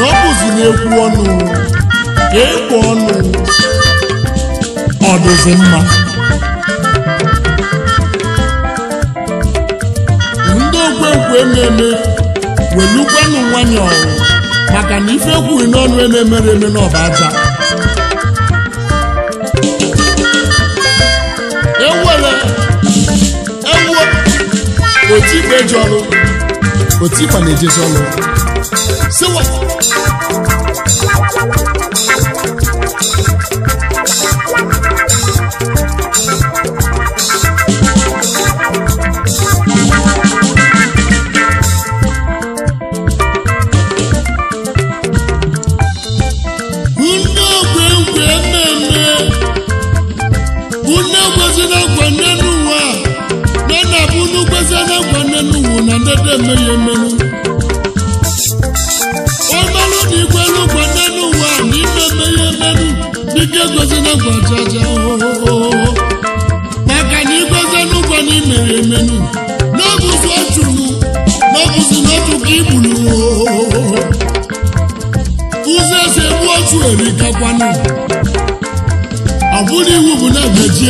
na ọ bụziri egwu ọnụ egwu ọnụ ọ dịzi mma ndị ogwegwu na-eme welugwanụ nwanyọ maka na ife ekwughị n'ọnụ na-emere eme n'ọba aja ewere ewu otikpe jọrọ otikpa na-ejezi ọnụ siwa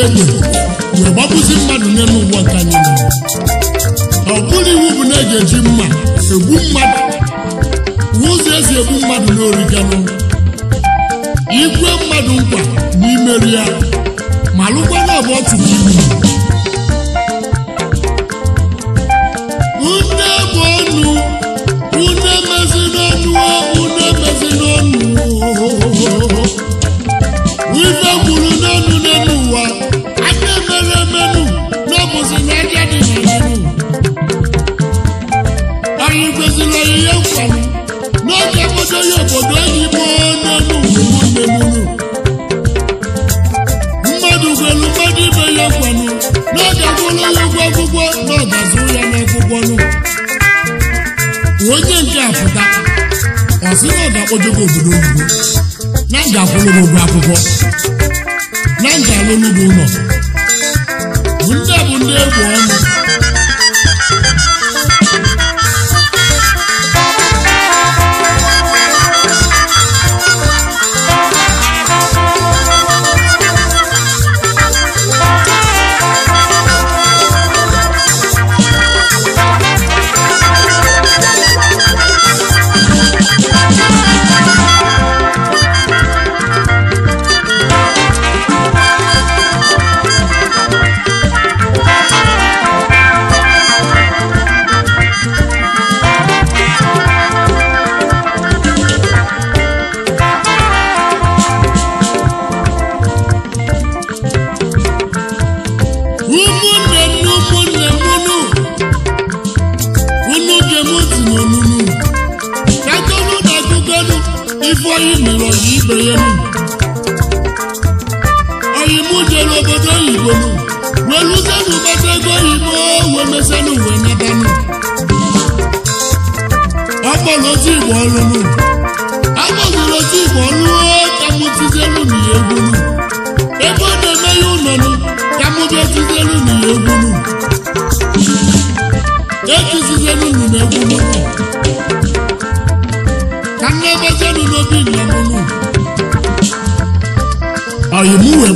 elu were gbapụzi mmadụ nye ụgbọ nke anyị ọ bụrụ iwu bụ na e eji eji mma egbu mmadụ ụzọ ezi egbu mmadụ n'origanụ igwe mmadụ nkwa na imeri ya ma lụkwana abụọ tụrụ felu kodi be ya bụ ndị egwu ọnụ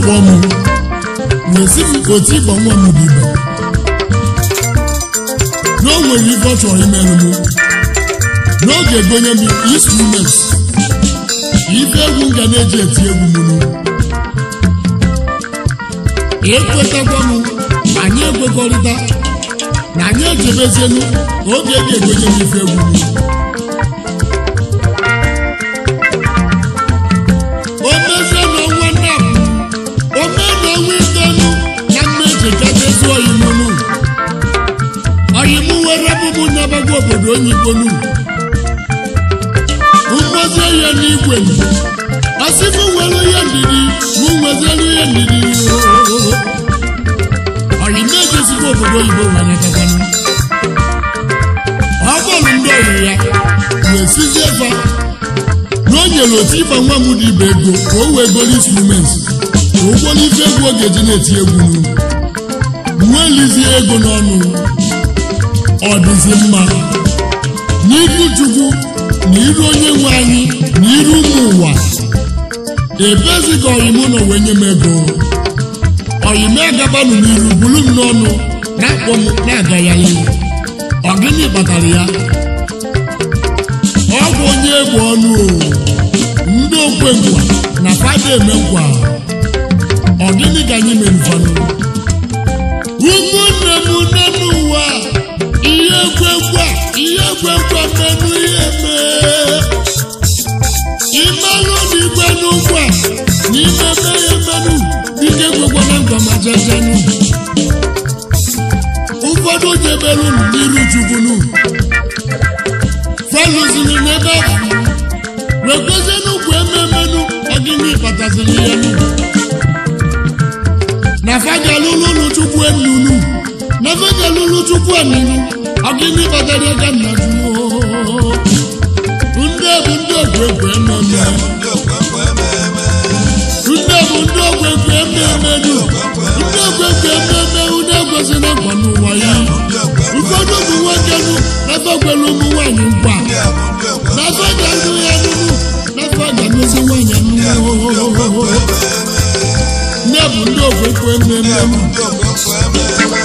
bọ̀ ọmọ wèsì kò tí bọ̀ ọmọ mu bìbà n'onwe yi bọtọ ime lulu n'oge gonye m instrument ife egwu nga na-eji eti egwu mụnụ ekwetakwa m anyị ekwekọrịta na anyị ejebezenu oge ga-egonye m ife egwu mụnụ obodo onye mgbozi ya n'igwe m asị m were ya ndidi m wezere ya ndidi anyị ndị obodo oyibo nwere ọ bụrụ ndị ọrụ ya na-esizi ebe na o nyere otu ịba nwa m dị ibe ego ka o wee goro instruments ụgwọ n'ife egwu ọ ga-eji na-eti egwu nwelizie ego n'ọnụ ọ dịzi mma n'ihu Chukwu na iru onye nwe anyị na iru ụmụ ụwa ebezigọghị m ụlọ wee nye m ego oyime gabanụ n'iru bulu m n'ọnụ na-akpọ m na-agagharị ọ gịnị kpatara ya ọ bụ onye egwu ọnụ ndị okwe ngwa na fada eme ngwa ọ gịnị ka anyị mere ụfọdụ ihe gwegwe ihe gwegwe mmenụ ihe mee imelụ n'igwe n'ụgwọ n'ime mee ya emenụ ike gwegwe na ngwa ma jejenụ ụfọdụ jebere unu n'iru jukwunu felụziri n'ebe wekwezienụ ugwu ememenụ ọgịnị kpataziri ihe n'ụgwọ na fagalụlụ ụlụ chukwu enunu na fagalụlụ chukwu enunu agini bagari aga nna juo bụ ndị bụ ndị ogwu egwu ememe ndị bụ ndị ogwu egwu ememe ndị ogwu egwu ememe ụdị egwezi na agwa n'ụwa ya ụfọdụ ụmụ nwoke nụ n'afọ gwere ụmụ nwaanyị nkwa n'afọ ga-anụ ya nụnụ n'afọ ga-anụzi nwaanyị anụnụ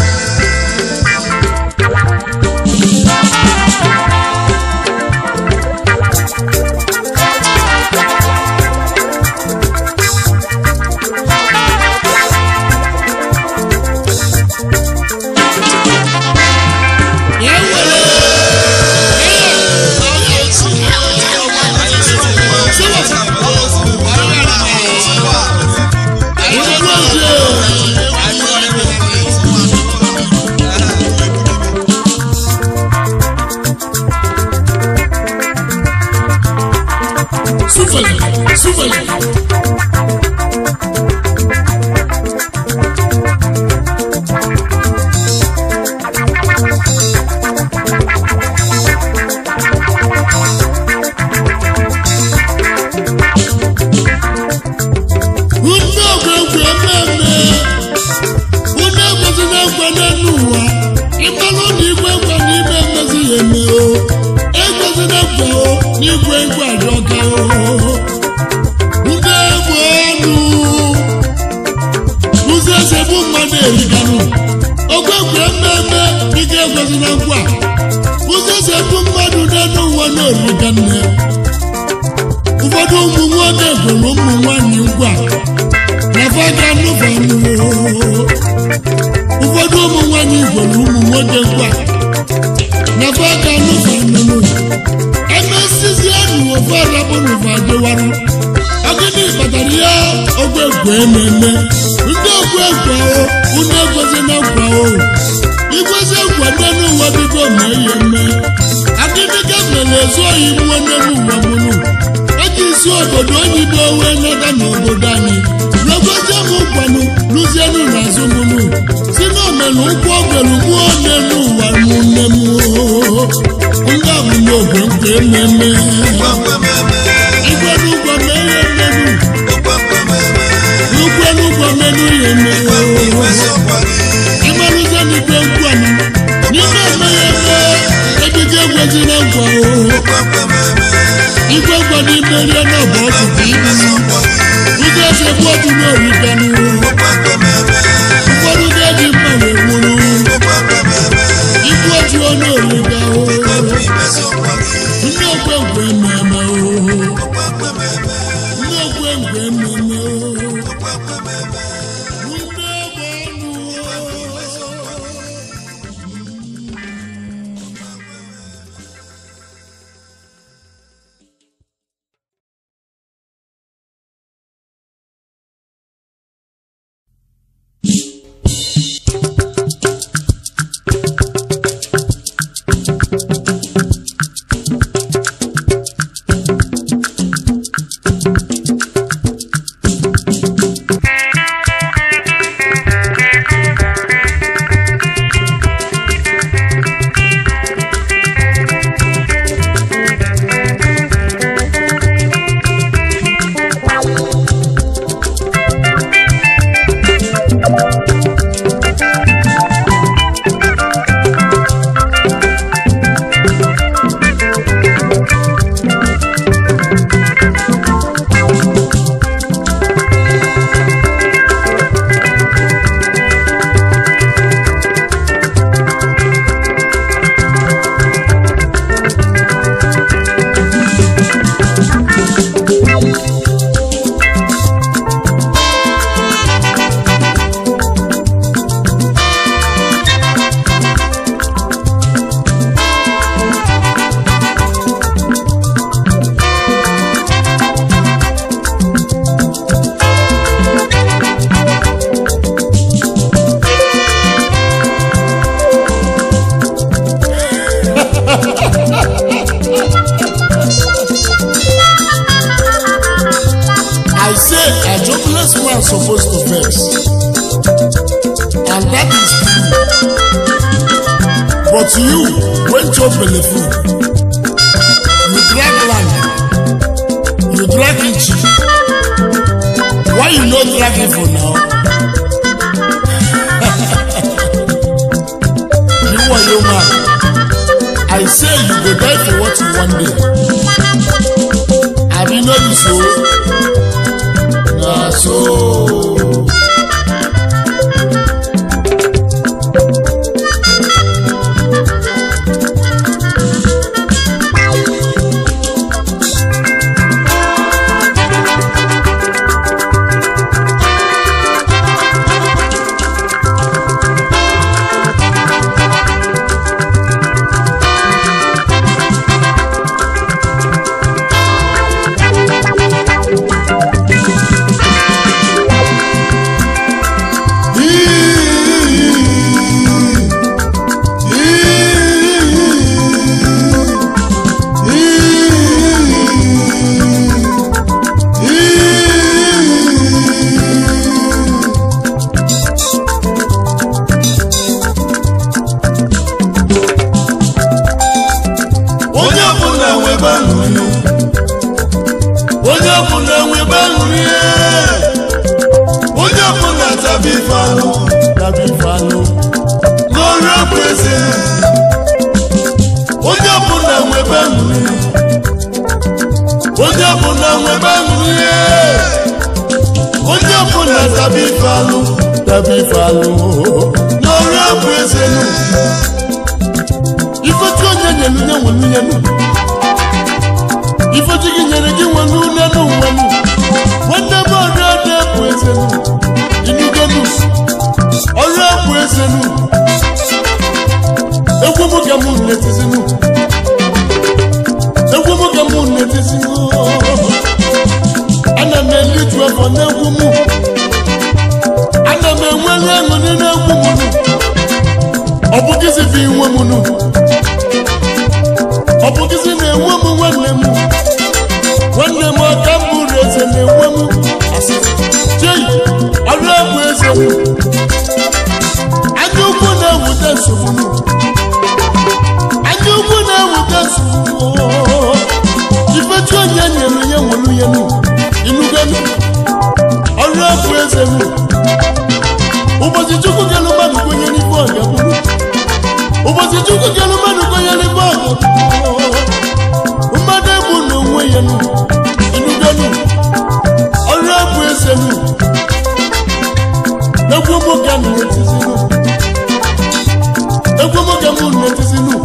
ndị ndị okwe nkwe mmemme to you, when to believe tinye nwelu ihe nu ife gị nyere gị nwelu n'ụlọ n'ụwa m nwanne m ọrịa na-ebu eze nu ọrịa ebu eze nu egwu m ga m netizinu egwu m ga m netizinu ana m eliju afọ n'egwu m ana m enwere aṅụrị n'egwu m ọ bụghịzi bụ inwe m nu ọ bụgịzi na-enwe m nwanne m nwanne m aka m mụrụ eze na-enwe m jeyi ọrụ egwu eze m anya ukwu na-ewute nsogbu anya ukwu na-ewute nsogbu ifechi onye nyere ya nwere ya nụ inugolu ọrụ egwu eze m ụbọchị chukwu gị alụmadụ onye n'ihu ọga bụrụ ụbọchị chukwu kelu mmadụ konyere ọgụ mmadụ egbu na onwe ya enugolu ọrụ abụ eze nu egwu nwoke m netizinu egwu nwoke m netizinu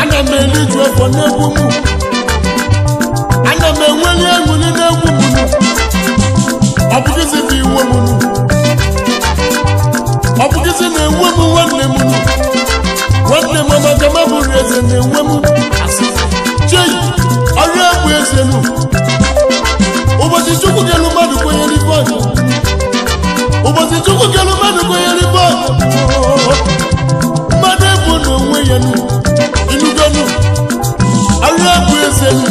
ana m eliju afọ ana m enweli egwu ọ bụghịzi iwu eze na-enwe m nwanne m nwanne m amaka ma bụrụ eze na-enwe m chei ọrịa bụ eze m ụbọchị chukwu gịlụ mmadụ kwenyere ibe ọjọ ụbọchị chukwu gịlụ mmadụ kwenyere ibe ọjọ mmadụ ebu na ya nu inugonu ọrịa bụ eze m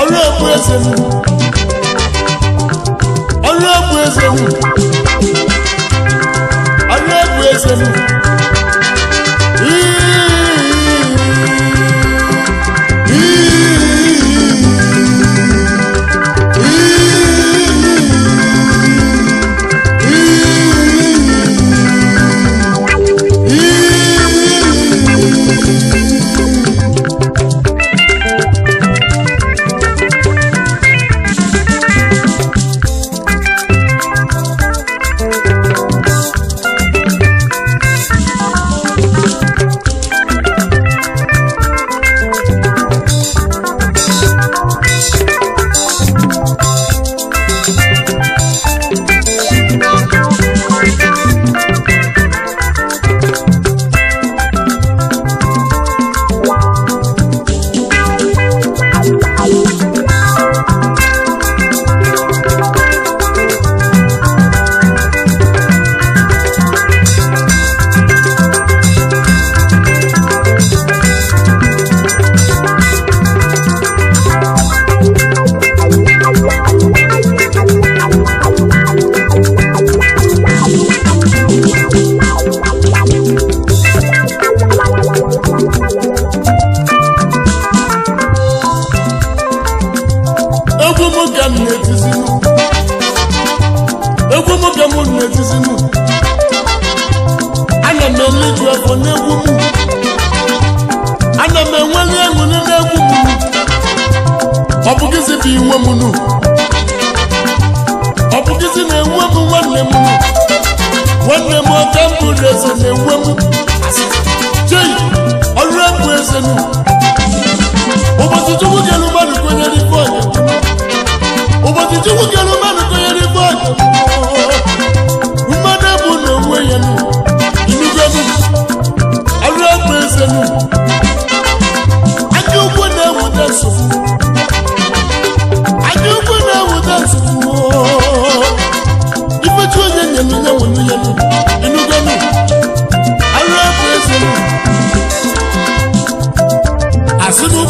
ọrịa bụ eze m ọrịa bụ eze m Gracias.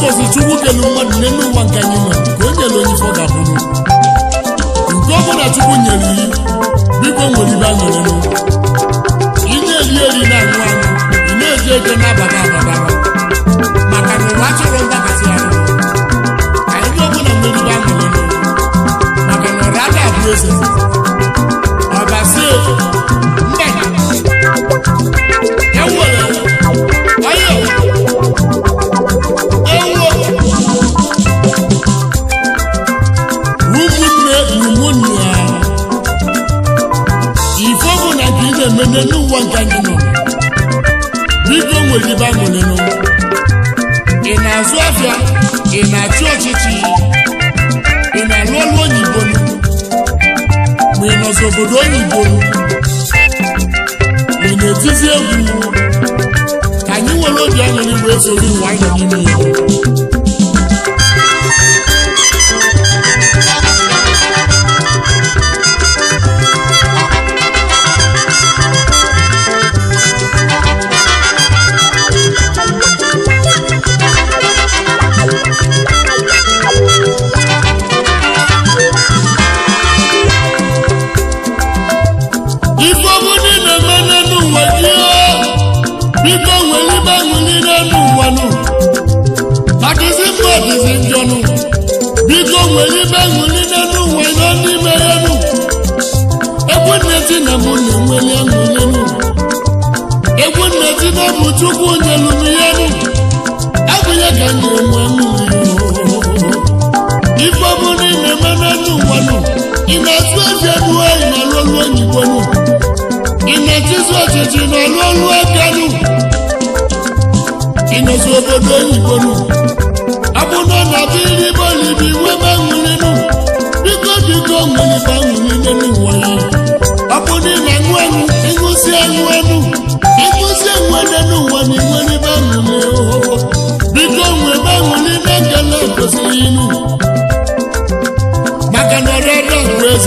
ọzụzụ nwoke na nwa nne n'ụwa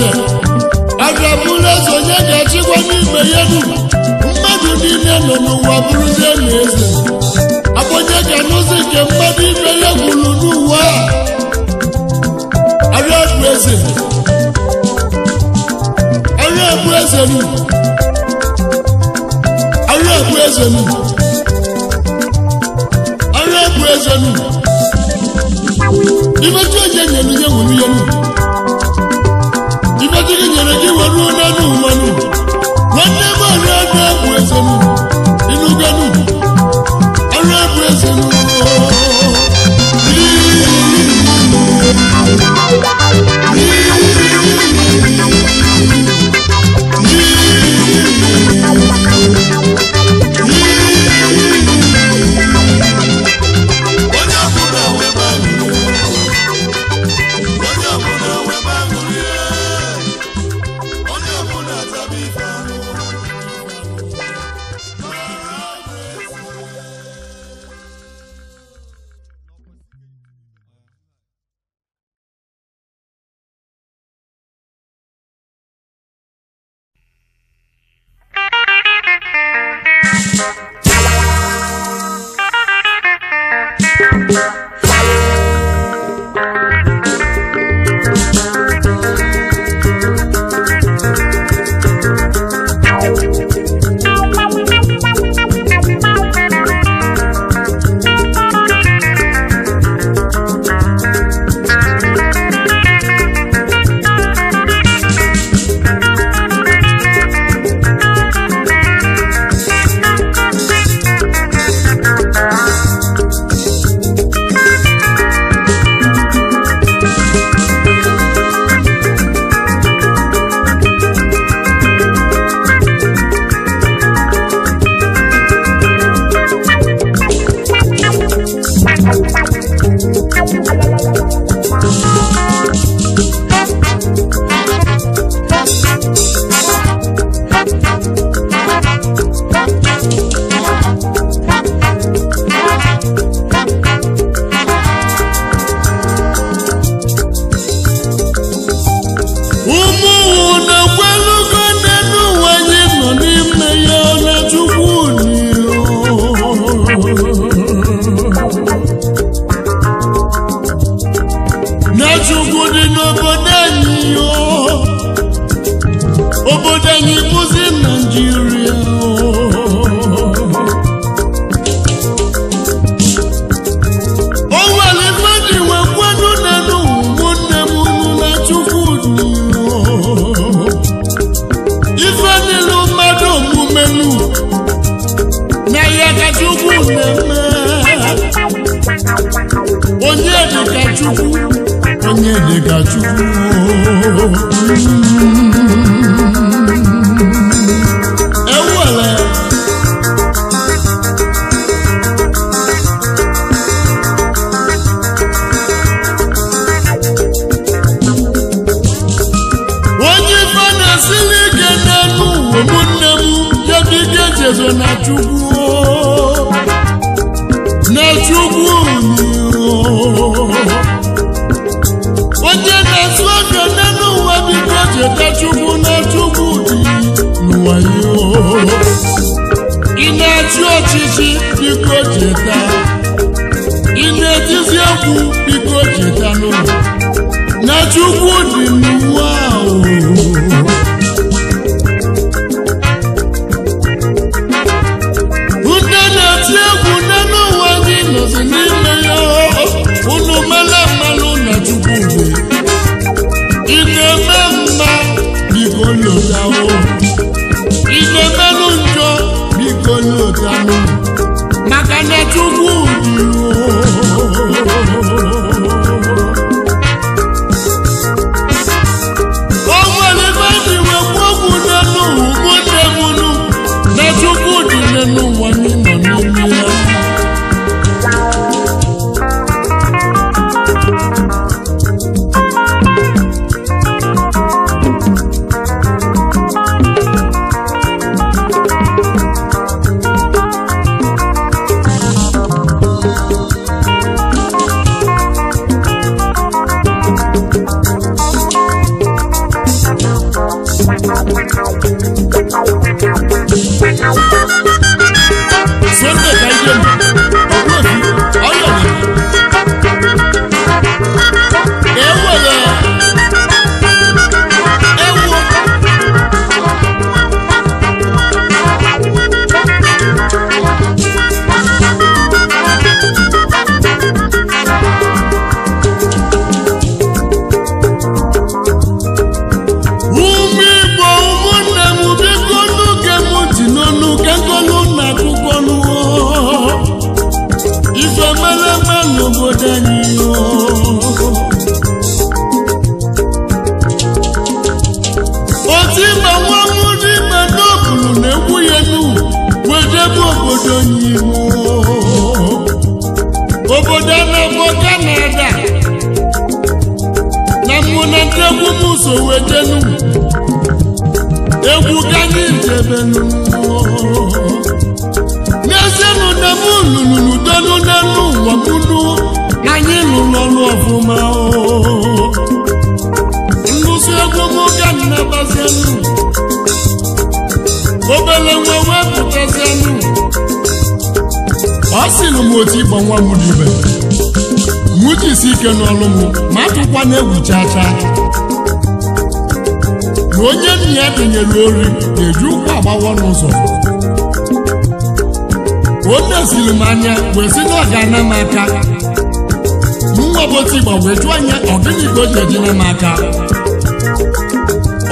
ụzọ aga bụrụ eze onye ga-achịkwa n'ime ya dum mmadụ niile nọ n'ụwa bụrụzie na eze abụonye ga-anụzi nke mmadụ ime ya gwụrụ n'ụwa arịa bụ eze arịa bụ eze nụ arịa bụ eze nụ arịa bụ eze nụ imechi onye nyere ihe nwere ihe nụ jiri nyere gị were n'elu mmanụ nwanne m ọrụ ọrụ bụ eze m ọrụ bụ eze Thank you. chukwu dị n'ụwa ịlụ m otu ịgba nwa m n'ibe isi ike n'ọlụ m ma atụkwa na-egwu chaa chaa na onye nna ya dịnyere ori na-eji ụkwụ agbawa n'ụzọ o mesiri m anya wee sị na ọ ga-ana m aka nwa ọbọtị igba wee jụọ anya ọ gịnị ka o ji m aka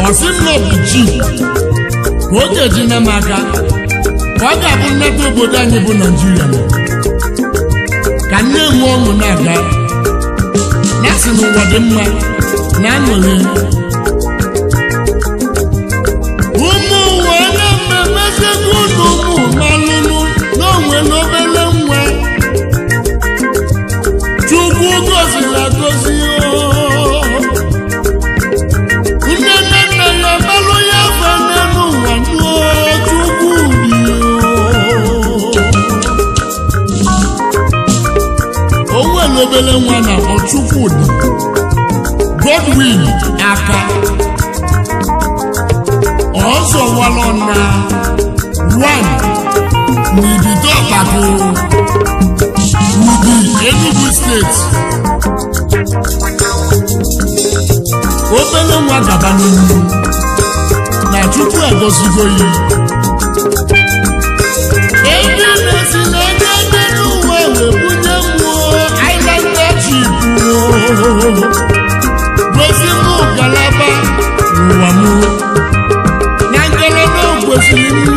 ọ sị m n'obi ọ ka o ji ejina m aka ka ọ ga-abụ nnata obodo anyị bụ naijiria ka nne nwe ọṅụ na-aga na asị n'ụwa dị mma na aṅụrị obele nwa na Ọchụkwudi Godwin aka ọzọwalọ na wan n'Idido Ọkpako Wudi Enugu steeti obele nwa gaba n'elu na Chukwu egozigo ya Thank you.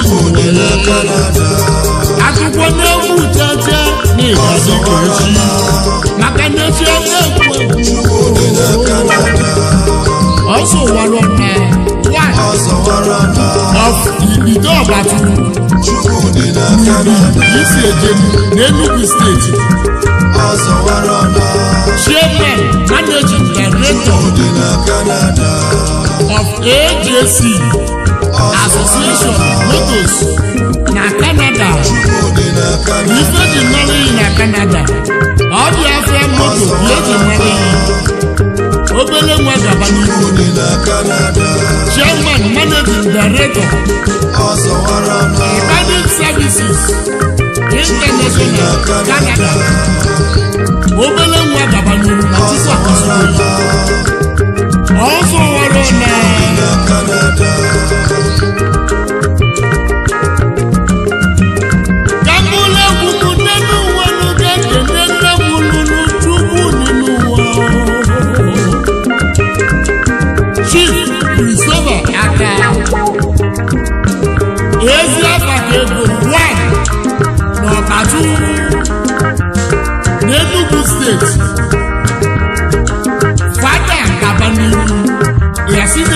òdèlè Canada. Àsìkò n'egwu jẹjẹ ní ìrọ̀lẹ́ ọ̀la. Màkà n'efi ọjọ́ ìkú òdèlè Canada. Ọ̀sọ̀ wà lọ́nà wà. Ọ̀sọ̀ wà lọ́nà. Ìbìdó ọ̀bà tuntun. Chukwu òdèlè Canada. Yìí sì èjè ní Enugu State. Ọ̀sọ̀ wà lọ́nà. Ṣé bẹ́ẹ̀ mánéjì London dị na Canada of AJC Association Motos na Canada ife dị mmanụ iyi na Canada ọ dị afọ moto bụ eji mmanụ iyi obele nwa gaba n'ihu chairman managing director Ibadan services international Canada obele nwa gaba n'ihu ọzọ wọrọ na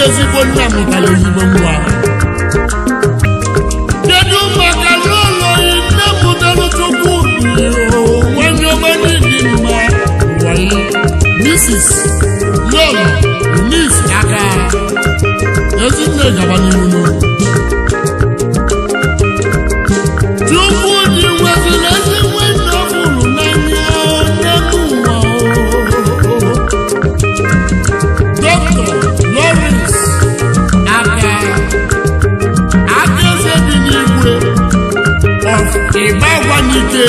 ezigbo nna m gara oyibo ngwa kedu maka n'ụlọ nne m chukwu nwanne ọma niile mma wayo Mrs. Lolo Miss Aka Ezinne gaba n'ihu n'ụlọ ịgbagwanite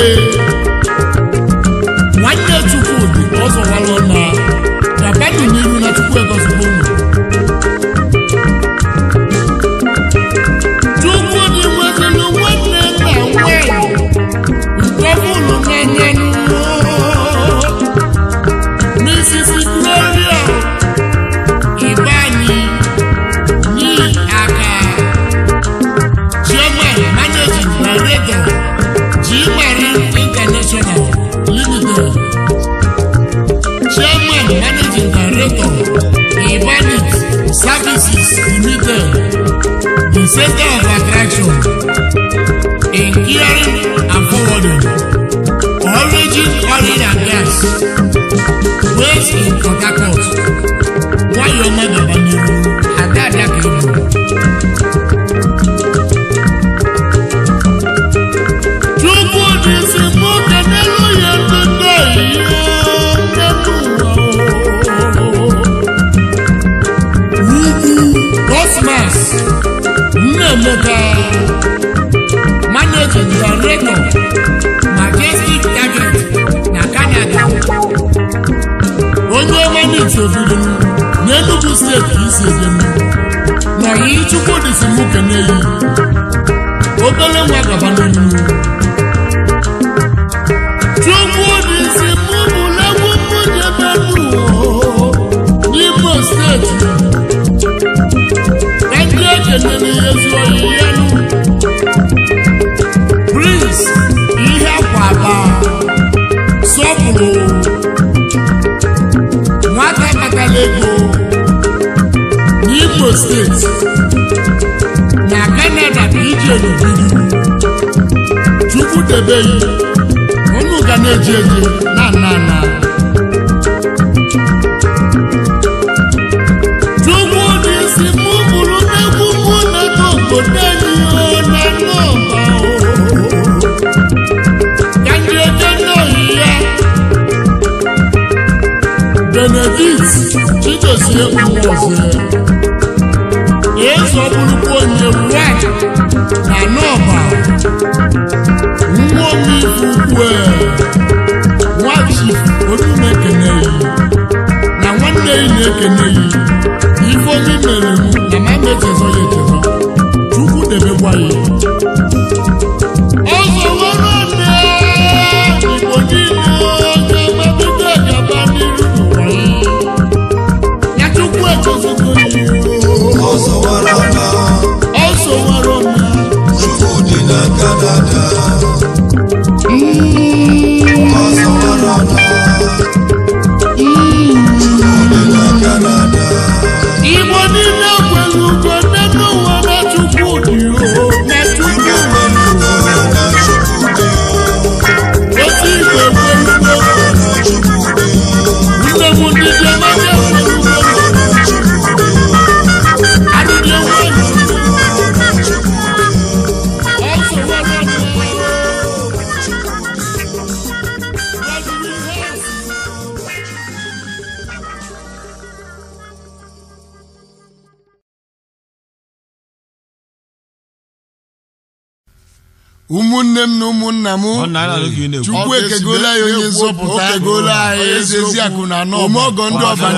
naira n'oge na-ekwu. chukwu ekegola ya onye nzọpụta okegola ya ezi akụna nọ ome ọgọ ndị ọba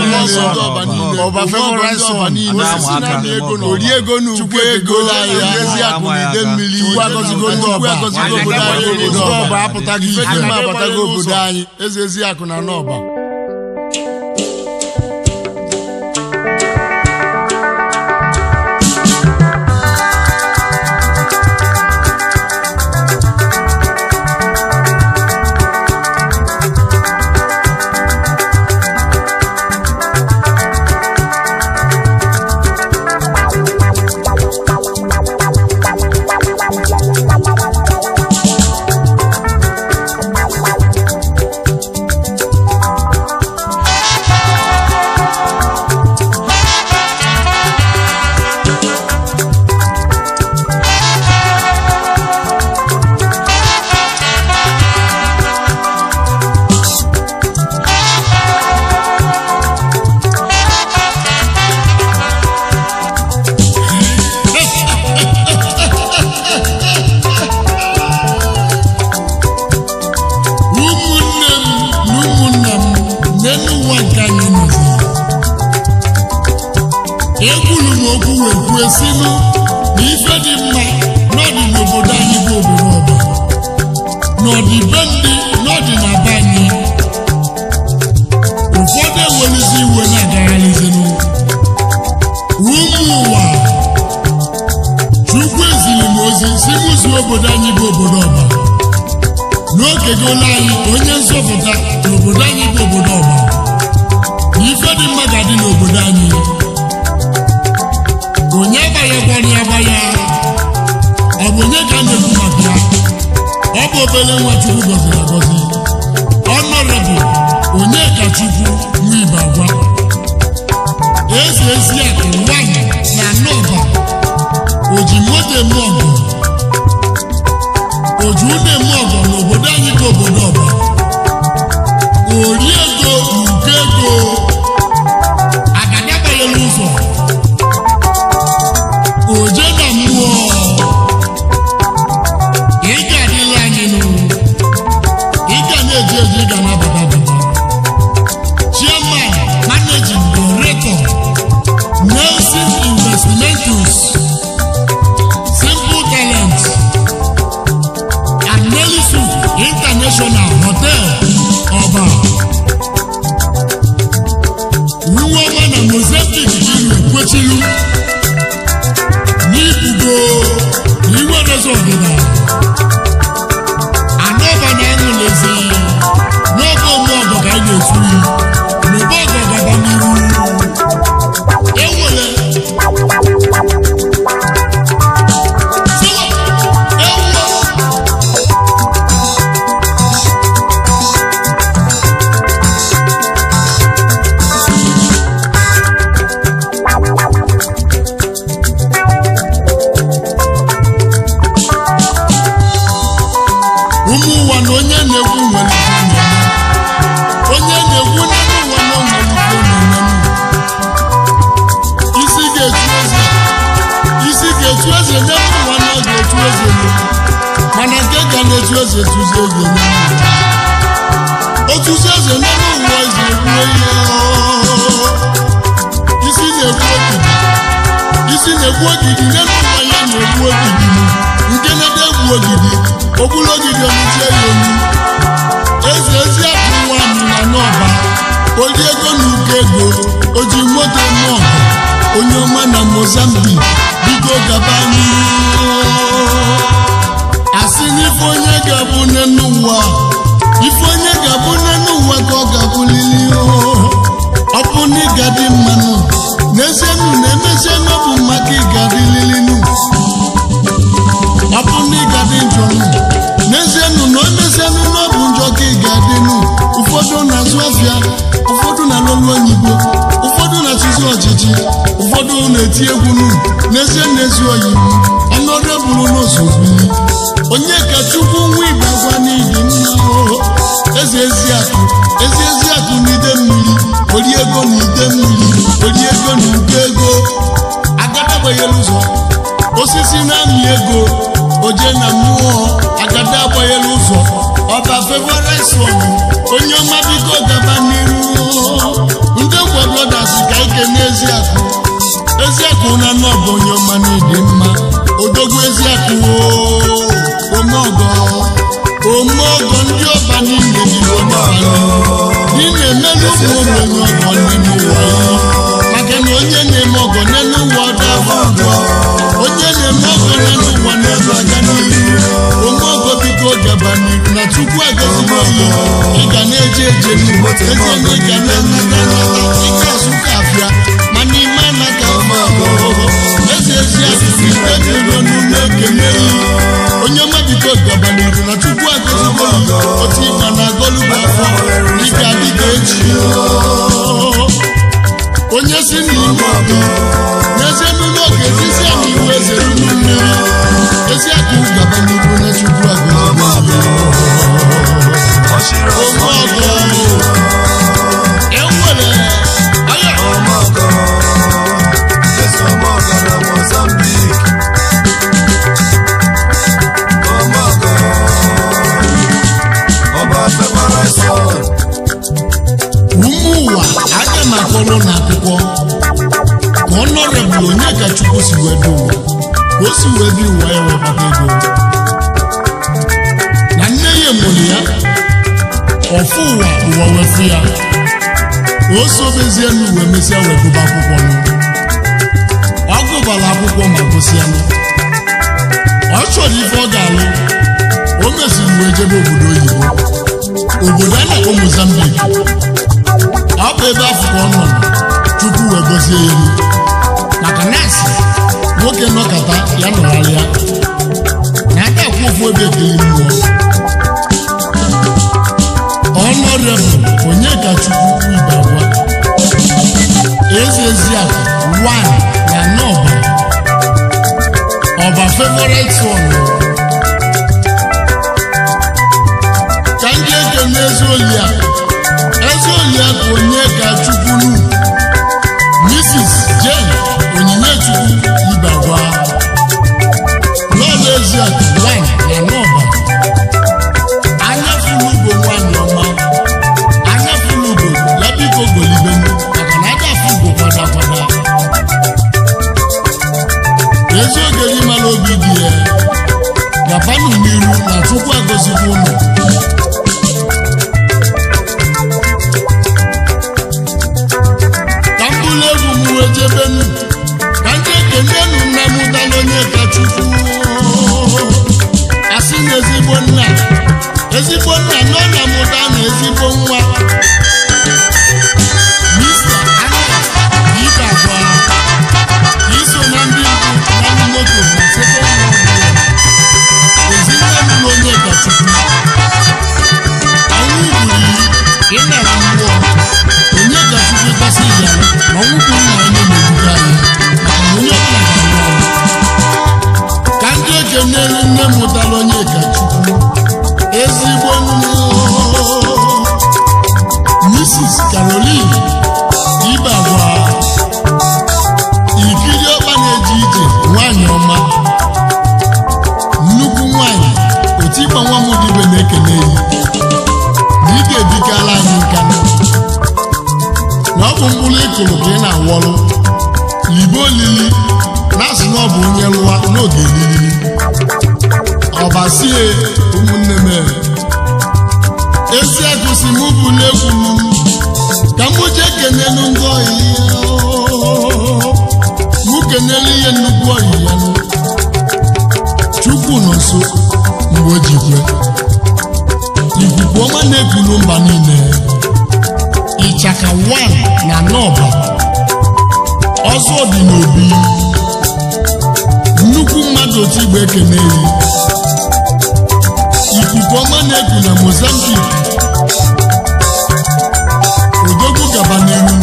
niile ọba fevọrais ọba niile osisi na ego na ori ego na ukwu ekegola ya ezi akụna ide mmiri chukwu agọzigo ndị ọba agọzigo obodo anyị obodo ọba apụtaghị ife dị mma abatago obodo anyị ezi ezi akụna n'ọba ego na ide mmiri weli ego na ugo ego agada ụzọ osisi na-amị ego oje na mmụọ agada agbanyeghị ụzọ ọba fevorisom onye ọma biko gaba n'iru ndị ọgwọ brothers ka ike n'eziakụ eziakụ na nọbụ onye ọma na-ede mma odogwu eziakụ omeọgọ omoko ndị ọba niile n'igbo n'ala n'ime melu ụmụ ogbenye ọgọ n'ime ụwa ya maka na onye na-eme ọgọ n'elu ụwa daba ụgwọ onye na-eme ọgọ n'elu ụwa n'ebe aga n'ihu omoko biko gaba n'ihu na tupu agozigbo ya ị ga na-eje eje n'ugbo eze na ị ga na-anata anata ike asụka afịa mana ime anata eze ezi asụsụ ite dị ụlọ n'ụlọ okenye ya onye mmadụ dọbanyere na chukwu agọzigo otu ịkpa na agọlugo afọ dịka dịka echi onye si n'ime ọgọ n'ezie n'ụlọ ọgọ ezizi ama iwu eze nne ezi akụ gabanyegbu na chukwu agọzigo ọgọ na akwụkwọ ka ọ nọrọ bụ onye ka Chukwu si wee dị ụwa ka o si wee dị ụwa ya webata ego na nne ya mụrụ ya ọfụ ụwa ụwa wefu ya ka o so mezie nụ wee mesịa wee gụba akwụkwọ nụ ọ gụbara akwụkwọ ma gụsịa nụ ọ chọrọ ife ọ ga-alụ o mesiri wee jebe obodo oyibo obodo a na-akpọ Mozambique ọ bụ ebe afọ nọ chukwu wee gozie ya maka na nwoke nọkọta ya nọgharịa na aka akwụ ofu ebe ekele mmụọ ọnọrebụ onye ka chukwu ibe abụọ ezi ezi akụ one na nọba ọba favorite one ka ndị eke n'ezi oyi a ezi oyi a onye ma chukwu agọzikwa ụlọ a na-ekulu mba niile ịchaka wan na nọba ọzọ dị n'obi nnukwu mmadụ otu igbo n'elu. ikuku ọma na-eku na Mozambique odogwu gaba n'ihu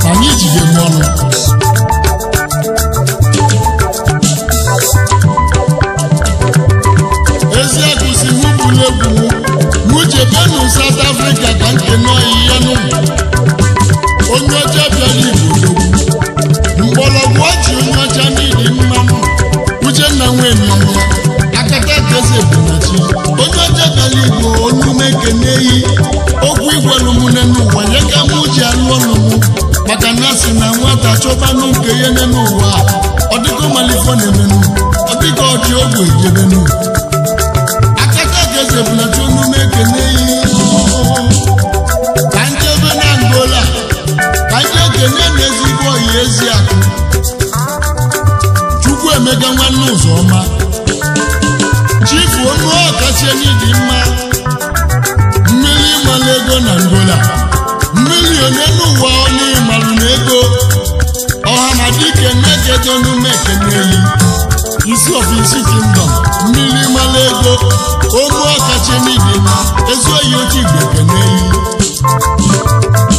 ka anyị jide n'ọnụ. ezi agụsi mụ bụrụ egwu ejebenụ South Africa ka nke nọiya n'ugwu onye ọcha bịara igbo mgbọrọgwụ ọjị onye ọcha niile mmanwụ Uchenna nwenyọnwụ akata onye ọcha bịara igbo onye ume kene yi okwu igwelu mune n'ụwa ya ka mụ ji alụ maka na na nwata chọbanụ nke ihe nne n'ụwa ọ ọ ọdị ka njebe na ka nje ekene ezi chukwu emega nwanne ụzọ ọma chifu onye ọkachi enyi dị mma mmiri ego na ngola mmiri one n'ụwa onye ịmalụ na isi ofisi kingdom mmiri mara ego ogbu ọkachi n'ibi na ezu oyi oke igwe keneyi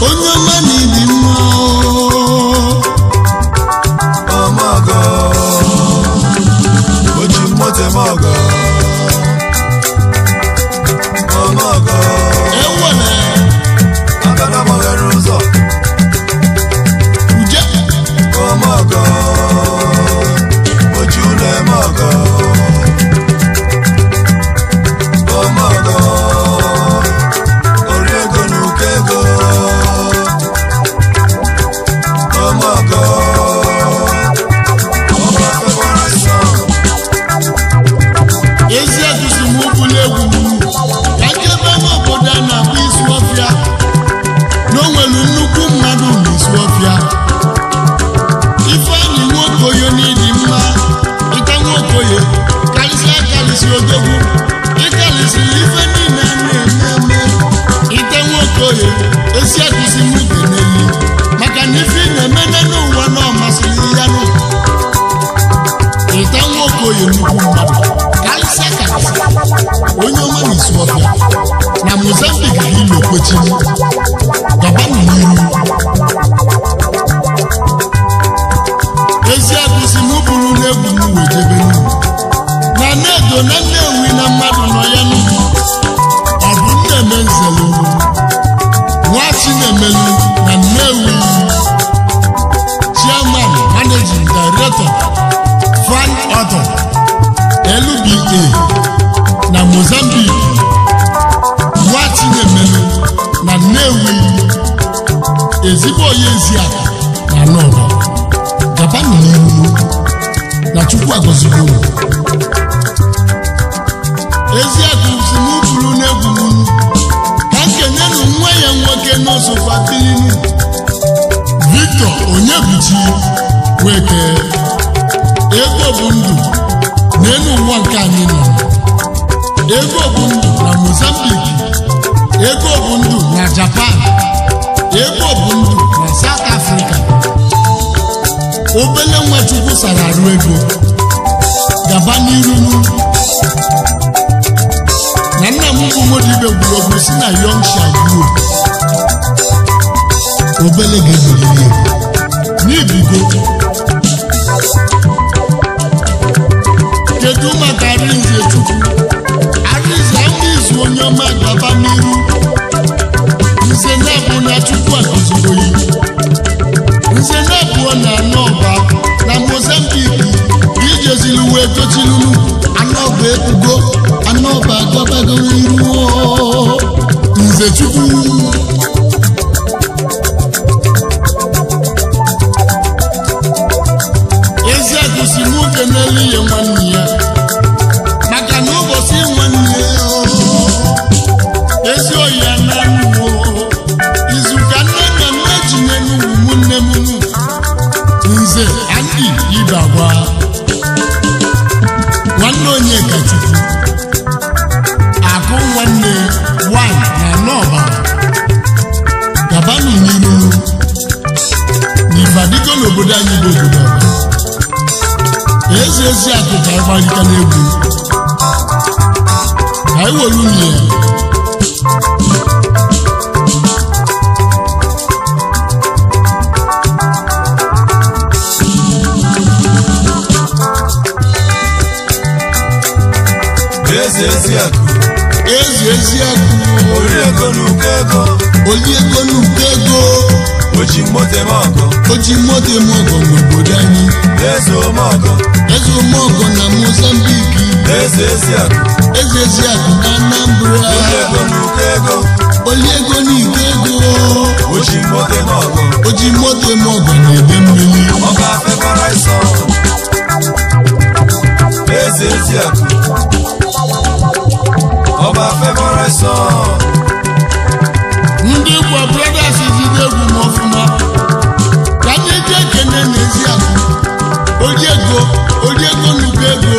onye ọma na mma mmụọ oji mmote m obele ga ebi n'ibigo kedu maka Arinze Chukwu Arinze ama izu onye ọma gaba n'iru nze na bụ na Chukwu nze na abụọ na anọba na Mozambique ijeziri uwe tochilulu anọba anọba nze Chukwu ihe nwanne adịka n'egwu anyị were unyi ya ezi ezi akụ ezi ezi akụ ori ego n'uko ego oyi ego n'uko ego mmote m ọkụ oji moto mogo n'obodo anyị eze omeogo na mozambiki eze eziakụ na anambra oliego n'ike ego oji moto mogo na-ede mmiri eze eziakụ ọba febọrọ ndị gwa brothers jide egwu m ọfụma Oye oye, oye oye, oye, oye,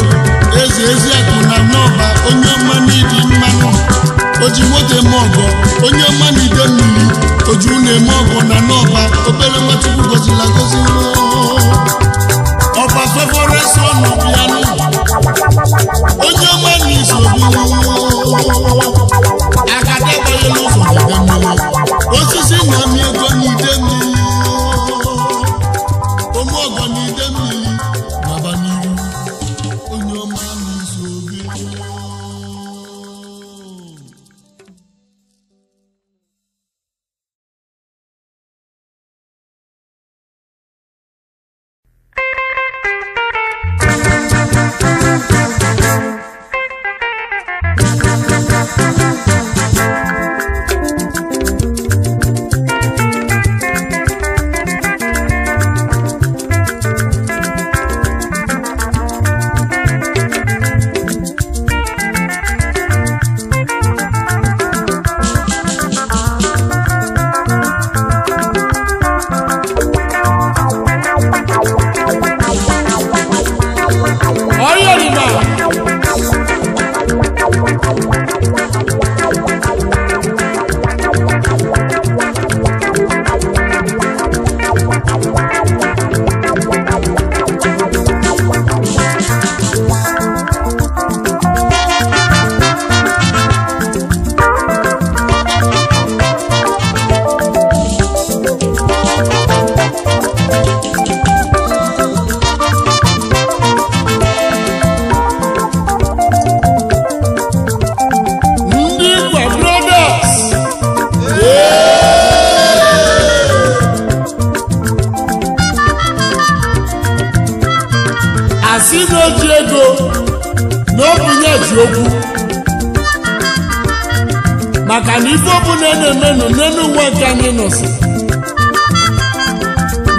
aka nyinụsụ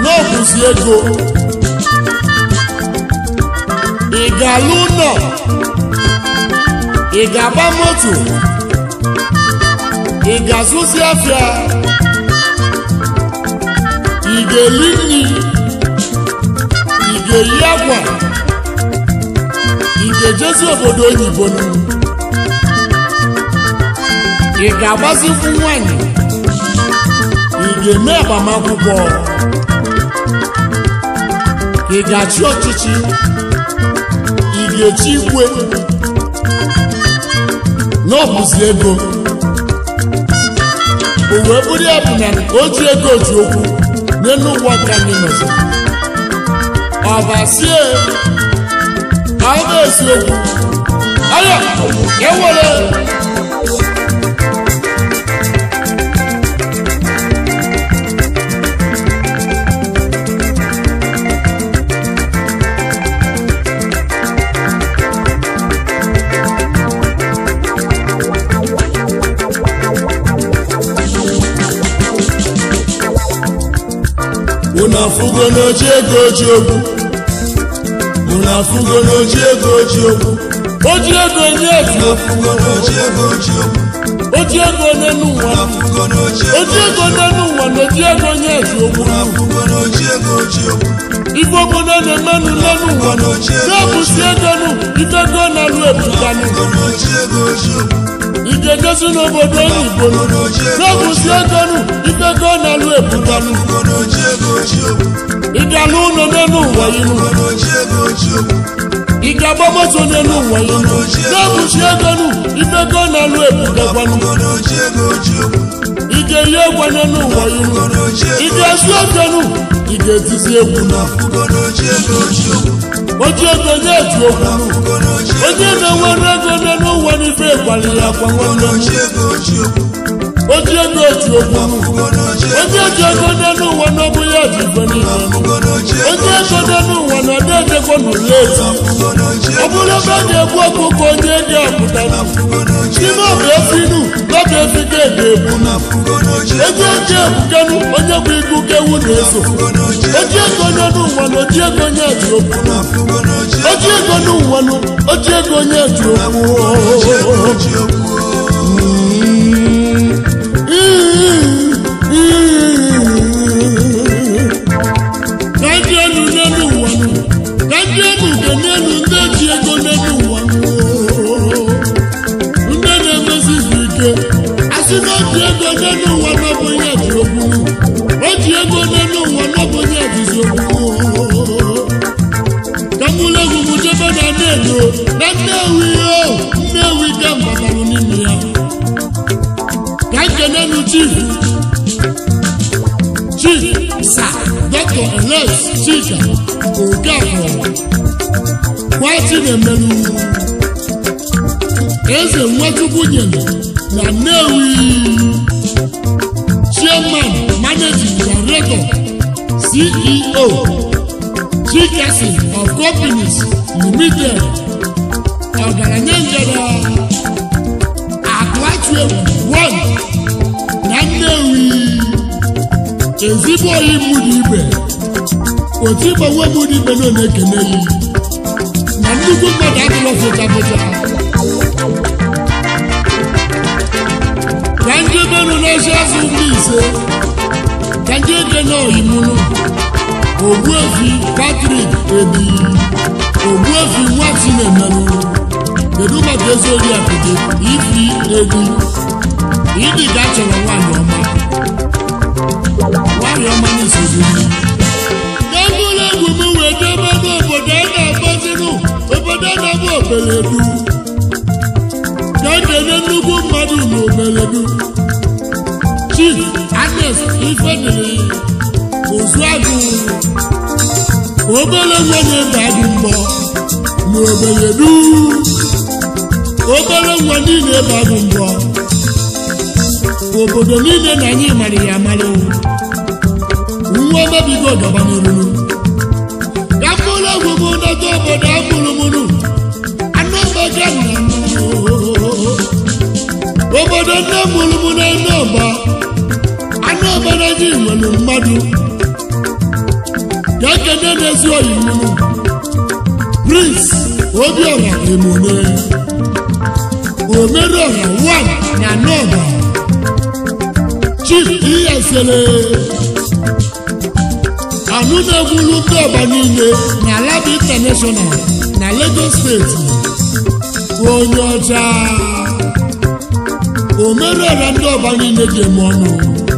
n'okwusi ego ị ga-alụ ụlọ ị ga-agba moto ị ga-azụzi afịa ị ga-eli nri ị ga-eyi akwa ị ga-ejezi obodo oyibo nri ị ga ị ga-eme agbamakwụkwọ ị ga-achị ọchịchị ị ga-echi igwe na ọbụzi ego o wee bụrụ ya ego ji okwu n'elu ụgbọ ka anyị nọzi ọbasie anyị okwu aya ewere mụnafugo n'oji ego ji okwu mụnafugo n'oji ego ji okwu oji ego nye ezi mụnafugo n'oji ego ji okwu oji ego n'enu nwa mụnafugo n'oji ego oji ego n'enu nwa na oji ego nye ezi okwu mụnafugo n'oji ego ji okwu ife obodo na-emenụ n'enu nwa na oji ego ji okwu si ego nu ife ego na-alụ ebuga nu ijegesu n'obodo oyibo n'obusi egonu ikpego n'alụ ebudanu ịdalụ ụlọ n'elu ụwa ilu ịga-agbamoso n'elu ụwa ilu n'obusi egonu ikpego n'alụ ebudagwanụ ije yi egwa n'elu ụwa ilu ịga-esi ogenu ịga-etizi egwu oji ego nye eji okwu onye na-enwere ego ní fẹ́ ìpàlẹ̀ àpamọ́ ọlọ́run. oji ego otu ogo oji oji ego n'elu ụwa na ọbụ ya ji ife niile oji ego n'elu ụwa na ọdị ejekwa n'ụlọ ezi ọ bụrụ ebe a na-egbu ọkụkọ onye dị apụtara n'ime ọbụ efi nu dọba efi ka ede ebu ego eji ebukenu onye bụ iku kewu na-eso oji ego n'elu ụwa na oji ego onye ji okwu oji ego n'ụwa na oji ego onye ji okwu Ebenezer Okafor Kwachidemelu Eze Nwachukwu nyere na Nnewi Chairman Managing Director CEO Chikasin of Companies Limited ọgaranya njere Akpatuewu 1 na Nnewi ezigbo oyi mụ na ibe otu igbo nwe m ụdị ikpe na ekene gị na nnukwu mmadụ adịla fụcha fụcha ka ndị menụ na-eji azụ mba ise ka ndị ege na oyimụnụ ogbuefi patrik ebi ogbuefi nwa chinemelụ kedu maka ezi ori akụgị ifi ebi ịdị ga-achọrọ nwaanyị ọma obeledu ga-ekele nnukwu mmadụ na obeledu chief agnes ifediri ozuagụ obele nwa na-ebe adị mbọ na obeledu obele nwa niile ebe adị mbọ obodo niile na anyị mara ya amara nwa mebigo dọba n'olulu obodo nne mụrụ m na nneọba anụ ọbara gị nwere mmadụ ya kene n'ezi oyiwu prince obiọra emone omerọra wan na nneọba chief ihesere anụ na-egwuru ndị ọba niile na lab international na lagos steeti onye ọcha o merela ndị ọba niile ji eme ọnụ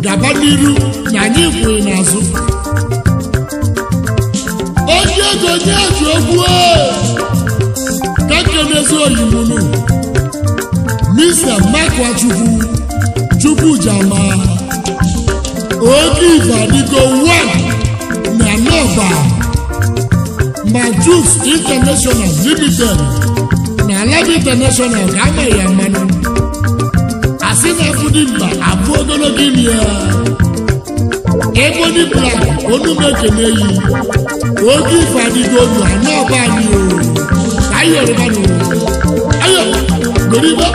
daba n'iru na anyị kwụrụ n'azụ onye ego nye eji okwu e. ka nkenezi oyimunu mista makwa chukwu chukwu jama oge ibadigo wan na nọba ma jus international limited na alaba international ga-amaghị ya asịsafụ dibịa abụ ogologo imi ya ego dibịa onumekene yi oge ife adịgo obi anọ ọba anyị o Ayo, anyị yoruba nụ ayo goriba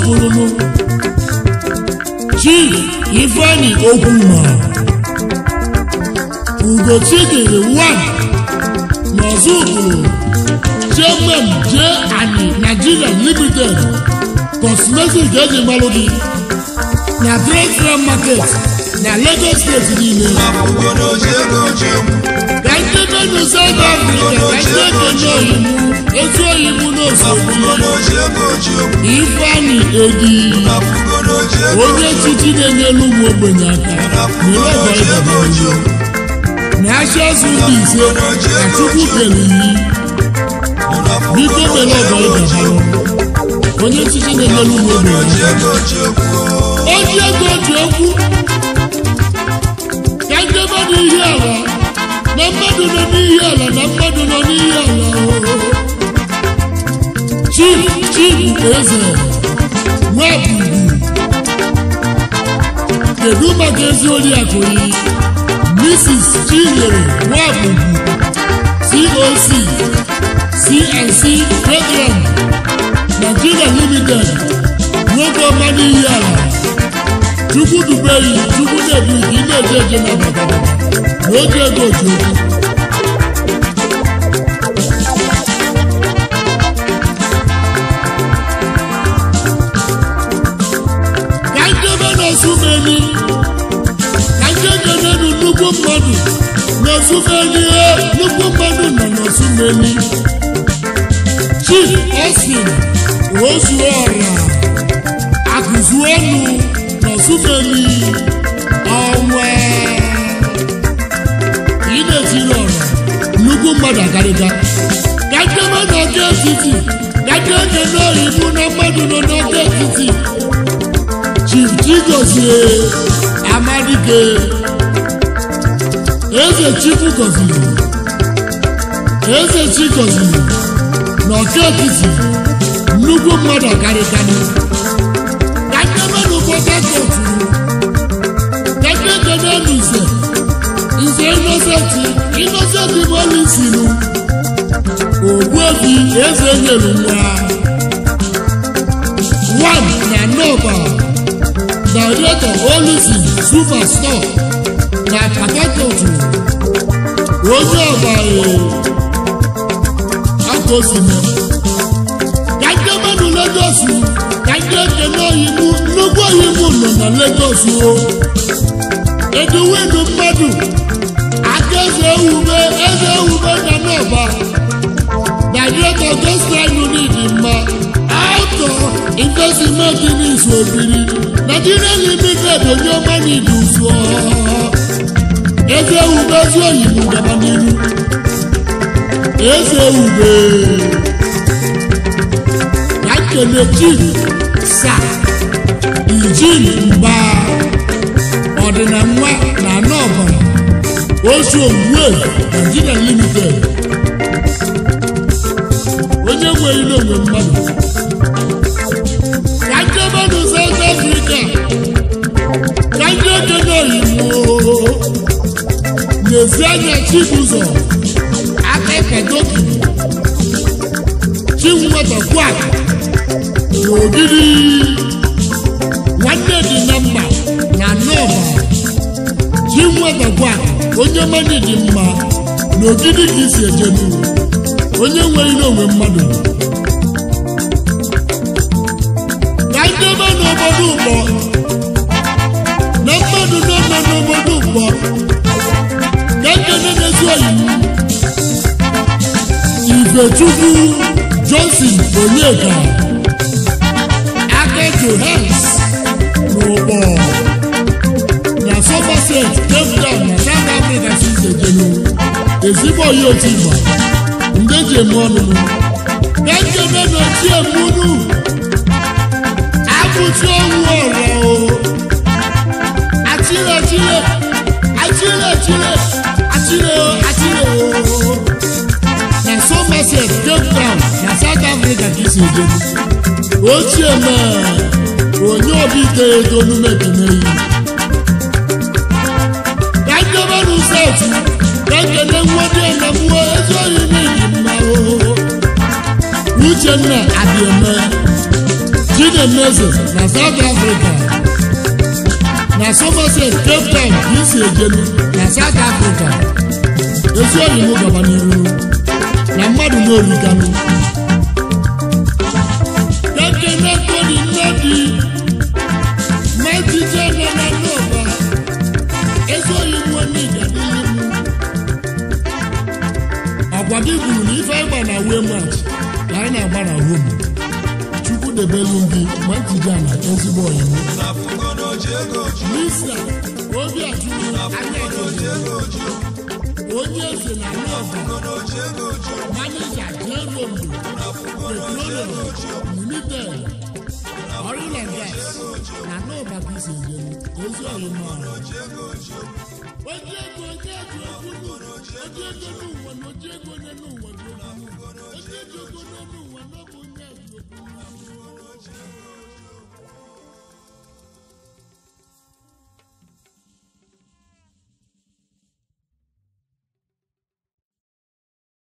Bulumu Chief Ifeanyi Ogunma Ugochidere one Mozukulu Chairman J and Nigeria Limited Cosmetic Gẹ́gẹ́ Malodi na trade fair market na Lagos State niile. Àkùkọ ló ṣe é ló ṣe mú. Kàìtẹ́bẹ̀ ló sẹ́gbà Áfíríkà, kàìtẹ́bẹ̀ ló yìí. Etí òyìnbó ló sọ fún mi. Ifeanyi Egi. Onye chichi na-enye lugbo ogbenye aka. Nyere ọgbọ ịdaba ya. National Sunday ise, Achukwu kere iyi. Biko mere ọgbọ ịdaba Onye chichi na-enye lugbo ogbenye aka. Oji ego ji okwu. Kàìtẹ́bẹ̀ bụ ihe àwa na mmadụ nọ n'ihi ala na mmadụ chief chief eze nwabubu kedu maka ezi oriakụ yi mrs chinyere nwabubu coc cnc program nigeria limited nwoke ọma n'ihi ala chukwu dubeyi chukwu na-edu gị na-eje eje na badabada lójú egbò jù. Gàdébé n'osumeni, gàdébé n'enu nnukwu mmadụ, n'osumeni e nnukwu mmadụ nọ n'osumeni. Chief Austin Ozuora, Agụzuelu n'osumeni, ọnwee siri ọ̀rọ̀ nnukwu mmadụ akarịka gadebe n'ọkụ etiti gade oge n'oyibo na mmadụ nọ n'ọkụ etiti chief chigozie amadike eze chukwu gọziri eze chi gọziri n'ọkụ etiti nnukwu mmadụ akarịka gadebe n'ụfọdụ aka oturu gadebe n'elu nze nze noseti innocent people si nu òwú èfi èsè yèlú wa one na nọmba director olùsì superstore na pàtàkì ojú ọba èè àtòsí mi dájọ́ mẹ́nu lẹ́jọ́sì dájọ́ jẹ́nà ìlú lógún ìlú nànà lẹ́jọ́sì o èdè wíìlú mẹ́dùn eze ube eze ube ka na-agba director gospel unit mma ato investment obiri Nigeria limited onye ọma n'idu zụọ eze ube ezi oyibo gaba n'iru eze ube na nkele jin sa ijin mba ọdịna nwa na anọ ọbara oṣù òwúwe Nigeria limited onye nwe ile onwe mmadụ kajebanụ South Africa kaje kenaiwo n'ezi anya Chibuzọ aka kadoki chinwatakwa na ogidi nwanne dị na mba na nọba chinwatakwa onye mmadụ dị mma na ogidi ka isi ejebu onye nwere n'onwe mmadụ na ndebe n'obodo ụgbọ na mmadụ nọma n'obodo ụgbọ na ndebe na-ezu oyi Ibechukwu Johnson Onyeka aka to hell ezigbo ya otu igba mgbe eji eme ọnụnụ na nkebe na otu emunu abụchi ọnwụ ọra o achire chire achire chire achire na somerset cape na south africa ka isi ebe ochie ma onye obi ite ego numebineyi na nkebe na ụzọ otu ekele nwoke na ezughị n'ihi mmanwụ uchenna adịome chinemeze na south africa na somerset cape town ka isi ejelu na south africa ezughị m gaba n'iru na mmadụ n'origanụ debelu gị ma jide na ezigbo ọyịmụ mista obi atụrụ anya onye eze na nọba manija jerondo petrolem united oil and gas na nọba bisi ezi ọyịmụ ọrụ ojú ego ojú ego ojú ego ojú